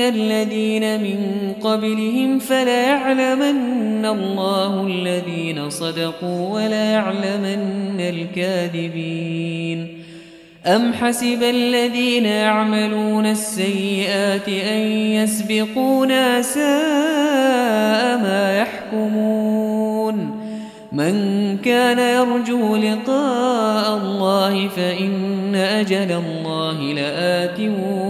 الذين من قبلهم فليعلمن الله الذين صدقوا وليعلمن الكاذبين أم حسب الذين يعملون السيئات أن يسبقونا ساء ما يحكمون من كان يرجو لقاء الله فإن أجل الله لآت وهو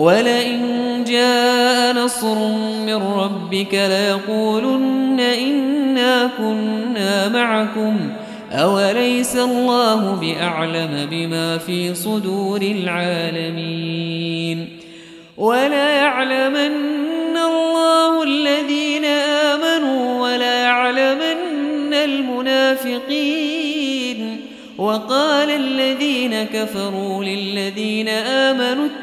ولئن جاء نصر من ربك ليقولن إنا كنا معكم أوليس الله بأعلم بما في صدور العالمين ولا يعلمن الله الذين آمنوا ولا يعلمن المنافقين وقال الذين كفروا للذين آمنوا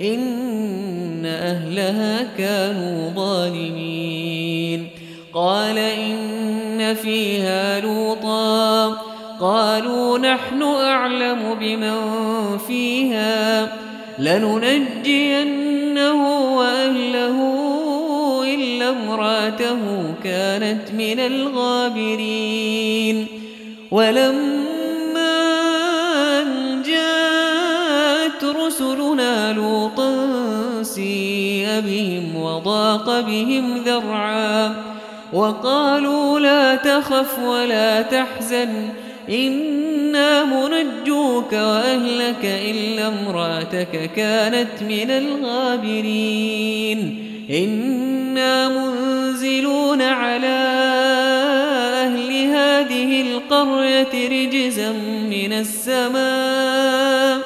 إن أهلها كانوا ظالمين. قال إن فيها لوطا. قالوا نحن أعلم بمن فيها. لننجينه وأهله إلا امرأته كانت من الغابرين. ولما بهم وضاق بهم ذرعا وقالوا لا تخف ولا تحزن إنا منجوك وأهلك إلا امرأتك كانت من الغابرين إنا منزلون على أهل هذه القرية رجزا من السماء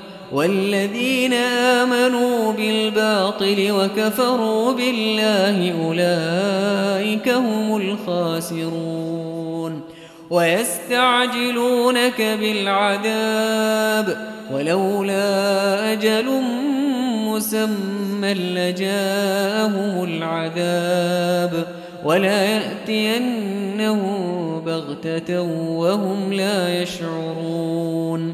والذين آمنوا بالباطل وكفروا بالله أولئك هم الخاسرون ويستعجلونك بالعذاب ولولا أجل مسمى لجاءهم العذاب ولا يأتينه بغتة وهم لا يشعرون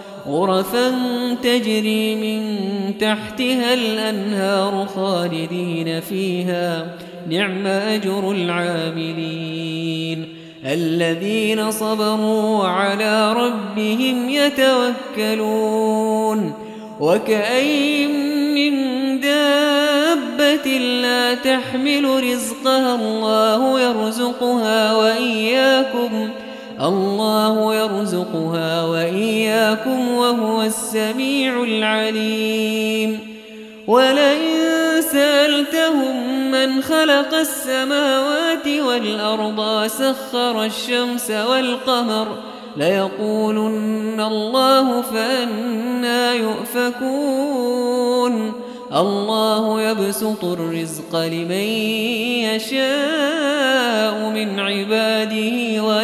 غرفا تجري من تحتها الأنهار خالدين فيها. نعم أجر العاملين. الذين صبروا وعلى ربهم يتوكلون. وكأي من دابة لا تحمل رزقها الله يرزقها وإياكم. الله يرزقها وإياكم وهو السميع العليم. ولئن سألتهم من خلق السماوات والأرض سخر الشمس والقمر ليقولن الله فأنا يؤفكون. الله يبسط الرزق لمن يشاء من عباده